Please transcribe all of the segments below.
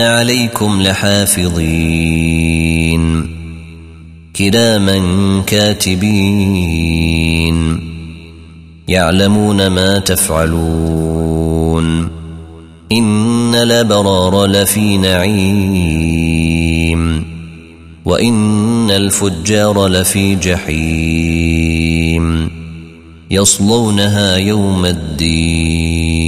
عليكم لحافظين كراما كاتبين يعلمون ما تفعلون ان الابرار لفي نعيم وان الفجار لفي جحيم يصلونها يوم الدين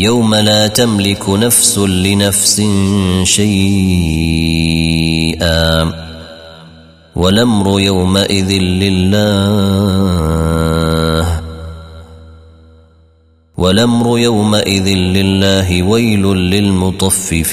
يوم لا تملك نفس لنفس شيئا والأمر يومئذ لله والأمر يومئذ لله ويل للمطففين